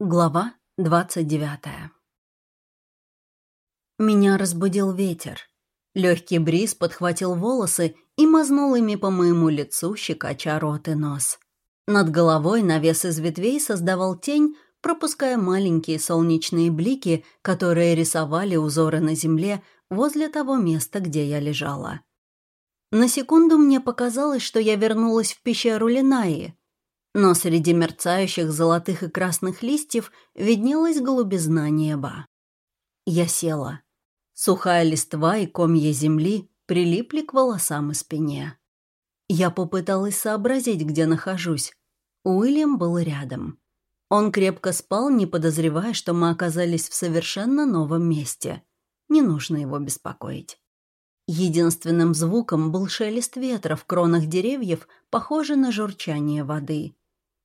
Глава двадцать девятая Меня разбудил ветер. Легкий бриз подхватил волосы и мазнул ими по моему лицу, щекоча рот и нос. Над головой навес из ветвей создавал тень, пропуская маленькие солнечные блики, которые рисовали узоры на земле возле того места, где я лежала. На секунду мне показалось, что я вернулась в пещеру Линаи, но среди мерцающих золотых и красных листьев виднелась голубизна неба. Я села. Сухая листва и комья земли прилипли к волосам и спине. Я попыталась сообразить, где нахожусь. Уильям был рядом. Он крепко спал, не подозревая, что мы оказались в совершенно новом месте. Не нужно его беспокоить. Единственным звуком был шелест ветра в кронах деревьев, похожий на журчание воды.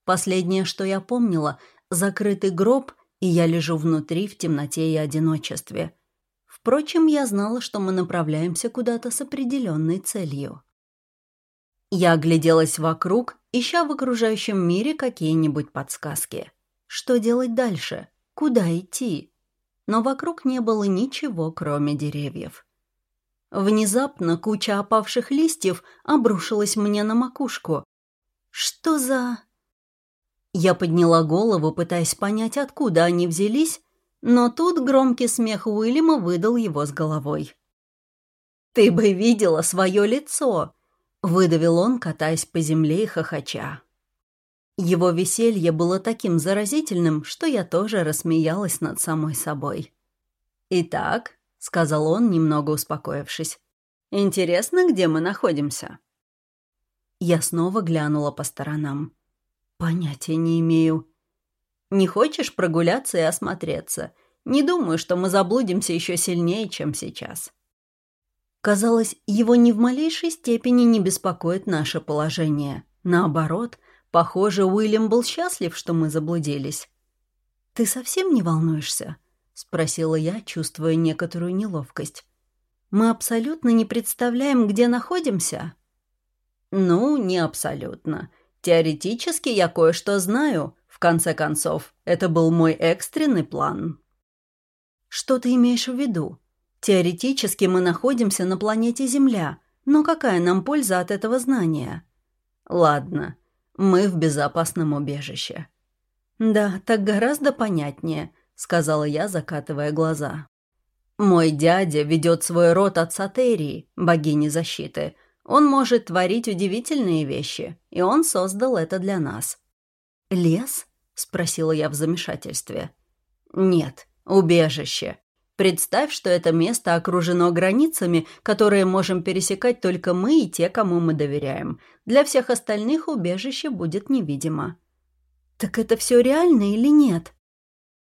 Последнее, что я помнила, закрытый гроб, и я лежу внутри в темноте и одиночестве. Впрочем, я знала, что мы направляемся куда-то с определенной целью. Я огляделась вокруг, ища в окружающем мире какие-нибудь подсказки. Что делать дальше? Куда идти? Но вокруг не было ничего, кроме деревьев. Внезапно куча опавших листьев обрушилась мне на макушку. Что за... Я подняла голову, пытаясь понять, откуда они взялись, но тут громкий смех Уильяма выдал его с головой. «Ты бы видела свое лицо!» — выдавил он, катаясь по земле и хохоча. Его веселье было таким заразительным, что я тоже рассмеялась над самой собой. «Итак», — сказал он, немного успокоившись, — «интересно, где мы находимся?» Я снова глянула по сторонам. Понятия не имею. Не хочешь прогуляться и осмотреться? Не думаю, что мы заблудимся еще сильнее, чем сейчас. Казалось, его ни в малейшей степени не беспокоит наше положение. Наоборот, похоже, Уильям был счастлив, что мы заблудились. «Ты совсем не волнуешься?» — спросила я, чувствуя некоторую неловкость. «Мы абсолютно не представляем, где находимся?» «Ну, не абсолютно. Теоретически я кое-что знаю. В конце концов, это был мой экстренный план. Что ты имеешь в виду? Теоретически мы находимся на планете Земля, но какая нам польза от этого знания? Ладно, мы в безопасном убежище. Да, так гораздо понятнее, сказала я, закатывая глаза. Мой дядя ведет свой род от Сатерии, богини защиты, он может творить удивительные вещи, и он создал это для нас». «Лес?» — спросила я в замешательстве. «Нет, убежище. Представь, что это место окружено границами, которые можем пересекать только мы и те, кому мы доверяем. Для всех остальных убежище будет невидимо». «Так это все реально или нет?»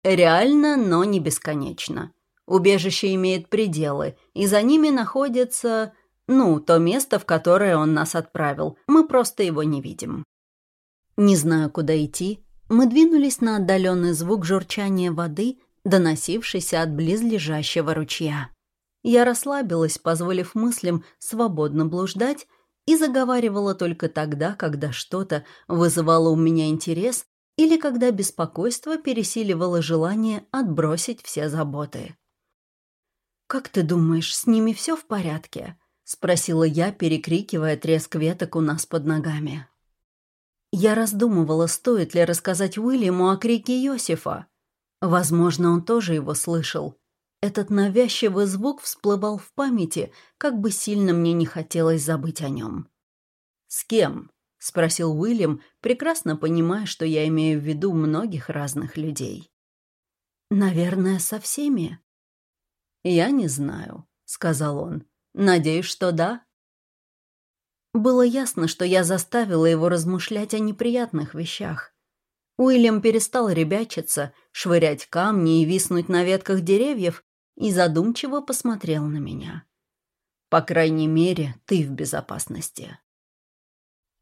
«Реально, но не бесконечно. Убежище имеет пределы, и за ними находятся ну, то место, в которое он нас отправил. Мы просто его не видим. Не знаю, куда идти. Мы двинулись на отдаленный звук журчания воды, доносившийся от близлежащего ручья. Я расслабилась, позволив мыслям свободно блуждать, и заговаривала только тогда, когда что-то вызывало у меня интерес или когда беспокойство пересиливало желание отбросить все заботы. «Как ты думаешь, с ними все в порядке?» — спросила я, перекрикивая треск веток у нас под ногами. Я раздумывала, стоит ли рассказать Уильяму о крике Йосифа. Возможно, он тоже его слышал. Этот навязчивый звук всплывал в памяти, как бы сильно мне не хотелось забыть о нем. «С кем?» — спросил Уильям, прекрасно понимая, что я имею в виду многих разных людей. «Наверное, со всеми». «Я не знаю», — сказал он. Надеюсь, что да. Было ясно, что я заставила его размышлять о неприятных вещах. Уильям перестал ребячиться, швырять камни и виснуть на ветках деревьев и задумчиво посмотрел на меня. «По крайней мере, ты в безопасности».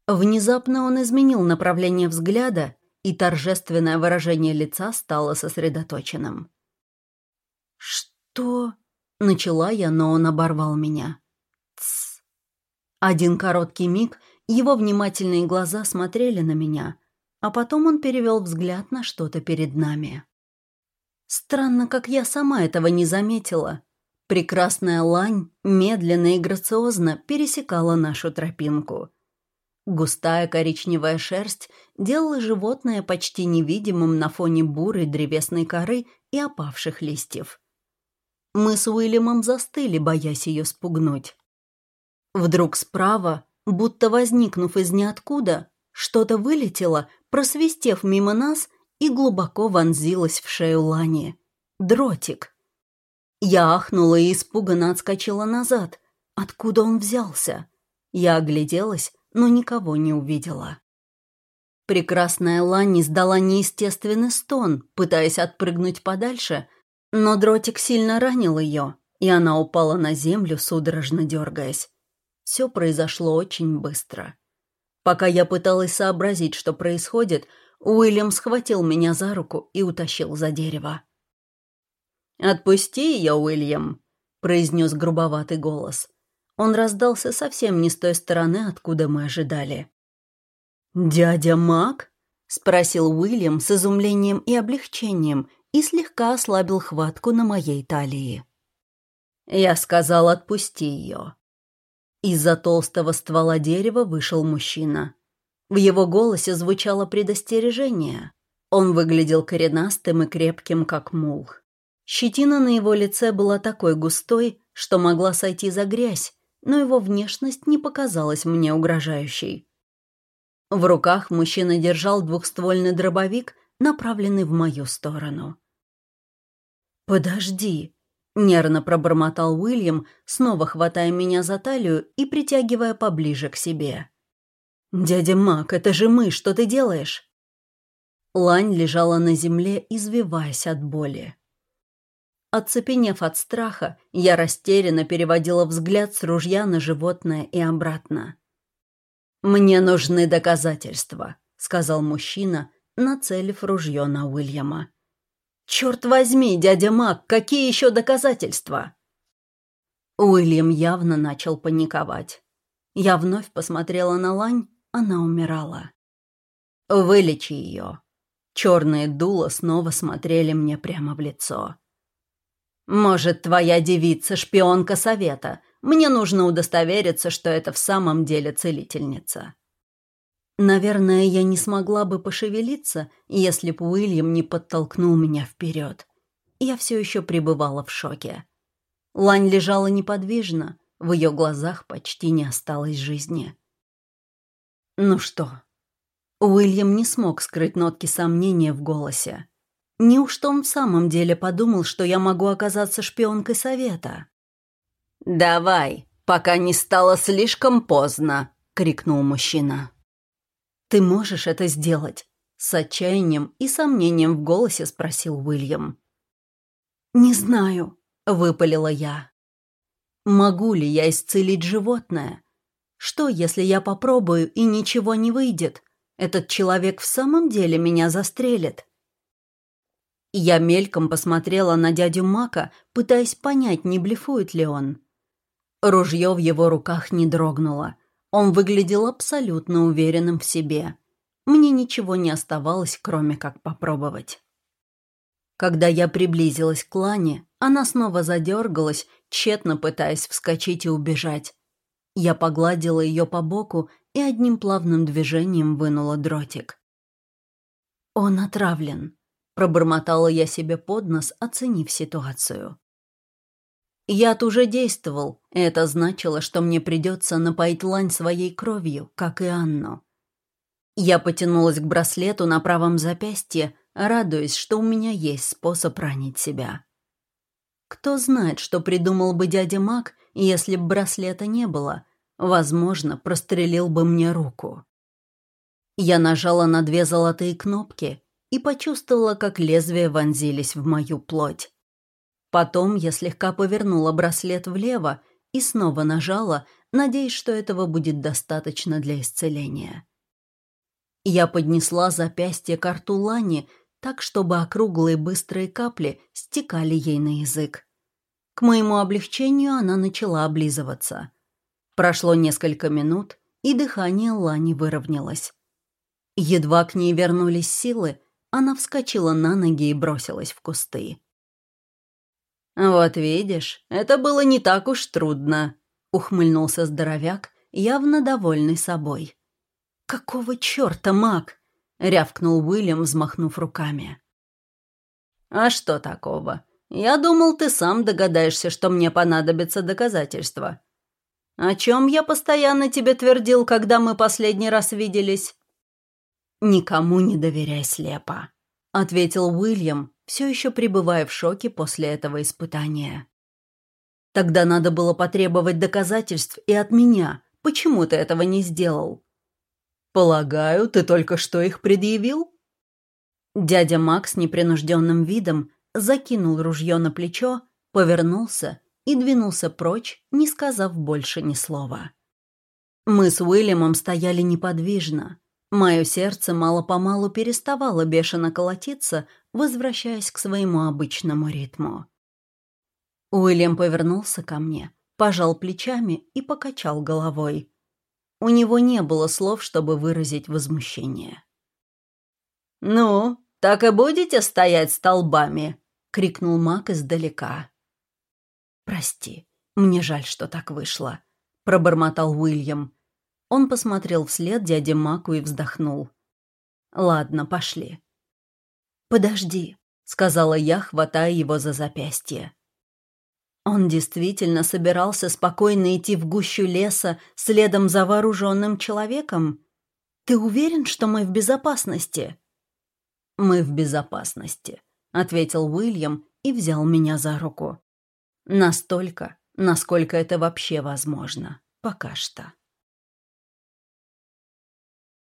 Внезапно он изменил направление взгляда, и торжественное выражение лица стало сосредоточенным. «Что?» Начала я, но он оборвал меня. Тсс. Один короткий миг его внимательные глаза смотрели на меня, а потом он перевел взгляд на что-то перед нами. Странно, как я сама этого не заметила. Прекрасная лань медленно и грациозно пересекала нашу тропинку. Густая коричневая шерсть делала животное почти невидимым на фоне бурой древесной коры и опавших листьев. Мы с Уильямом застыли, боясь ее спугнуть. Вдруг справа, будто возникнув из ниоткуда, что-то вылетело, просвистев мимо нас и глубоко вонзилось в шею Лани. Дротик. Я ахнула и испуганно отскочила назад. Откуда он взялся? Я огляделась, но никого не увидела. Прекрасная Лани издала неестественный стон, пытаясь отпрыгнуть подальше, но дротик сильно ранил ее, и она упала на землю, судорожно дергаясь. Все произошло очень быстро. Пока я пыталась сообразить, что происходит, Уильям схватил меня за руку и утащил за дерево. «Отпусти ее, Уильям», — произнес грубоватый голос. Он раздался совсем не с той стороны, откуда мы ожидали. «Дядя Мак?» — спросил Уильям с изумлением и облегчением и слегка ослабил хватку на моей талии. Я сказал, отпусти ее. Из-за толстого ствола дерева вышел мужчина. В его голосе звучало предостережение. Он выглядел коренастым и крепким, как мул. Щетина на его лице была такой густой, что могла сойти за грязь, но его внешность не показалась мне угрожающей. В руках мужчина держал двухствольный дробовик, направленный в мою сторону. «Подожди», Нервно пробормотал Уильям, снова хватая меня за талию и притягивая поближе к себе. «Дядя Мак, это же мы, что ты делаешь?» Лань лежала на земле, извиваясь от боли. Оцепенев от страха, я растерянно переводила взгляд с ружья на животное и обратно. «Мне нужны доказательства», — сказал мужчина, нацелив ружье на Уильяма. «Черт возьми, дядя Мак, какие еще доказательства?» Уильям явно начал паниковать. Я вновь посмотрела на Лань, она умирала. «Вылечи ее». Черные дула снова смотрели мне прямо в лицо. «Может, твоя девица шпионка совета? Мне нужно удостовериться, что это в самом деле целительница». Наверное, я не смогла бы пошевелиться, если бы Уильям не подтолкнул меня вперед. Я все еще пребывала в шоке. Лань лежала неподвижно, в ее глазах почти не осталось жизни. «Ну что?» Уильям не смог скрыть нотки сомнения в голосе. Неужто он в самом деле подумал, что я могу оказаться шпионкой совета? «Давай, пока не стало слишком поздно!» — крикнул мужчина. «Ты можешь это сделать?» С отчаянием и сомнением в голосе спросил Уильям. «Не знаю», — выпалила я. «Могу ли я исцелить животное? Что, если я попробую и ничего не выйдет? Этот человек в самом деле меня застрелит?» Я мельком посмотрела на дядю Мака, пытаясь понять, не блефует ли он. Ружье в его руках не дрогнуло. Он выглядел абсолютно уверенным в себе. Мне ничего не оставалось, кроме как попробовать. Когда я приблизилась к Лане, она снова задергалась, тщетно пытаясь вскочить и убежать. Я погладила ее по боку и одним плавным движением вынула дротик. «Он отравлен», — пробормотала я себе под нос, оценив ситуацию. Яд уже действовал, это значило, что мне придется напоить лань своей кровью, как и Анну. Я потянулась к браслету на правом запястье, радуясь, что у меня есть способ ранить себя. Кто знает, что придумал бы дядя Мак, если б браслета не было. Возможно, прострелил бы мне руку. Я нажала на две золотые кнопки и почувствовала, как лезвия вонзились в мою плоть. Потом я слегка повернула браслет влево и снова нажала, надеясь, что этого будет достаточно для исцеления. Я поднесла запястье к рту Лани так, чтобы округлые быстрые капли стекали ей на язык. К моему облегчению она начала облизываться. Прошло несколько минут, и дыхание Лани выровнялось. Едва к ней вернулись силы, она вскочила на ноги и бросилась в кусты. «Вот видишь, это было не так уж трудно», — ухмыльнулся здоровяк, явно довольный собой. «Какого черта, маг?» — рявкнул Уильям, взмахнув руками. «А что такого? Я думал, ты сам догадаешься, что мне понадобится доказательства. О чем я постоянно тебе твердил, когда мы последний раз виделись?» «Никому не доверяй слепо», — ответил Уильям, все еще пребывая в шоке после этого испытания. «Тогда надо было потребовать доказательств и от меня. Почему ты этого не сделал?» «Полагаю, ты только что их предъявил?» Дядя Макс непринужденным видом закинул ружье на плечо, повернулся и двинулся прочь, не сказав больше ни слова. Мы с Уильямом стояли неподвижно. Мое сердце мало-помалу переставало бешено колотиться, возвращаясь к своему обычному ритму. Уильям повернулся ко мне, пожал плечами и покачал головой. У него не было слов, чтобы выразить возмущение. «Ну, так и будете стоять столбами?» — крикнул Мак издалека. «Прости, мне жаль, что так вышло», — пробормотал Уильям. Он посмотрел вслед дяде Маку и вздохнул. «Ладно, пошли». «Подожди», — сказала я, хватая его за запястье. Он действительно собирался спокойно идти в гущу леса следом за вооруженным человеком? Ты уверен, что мы в безопасности? Мы в безопасности, ответил Уильям и взял меня за руку. Настолько, насколько это вообще возможно. Пока что.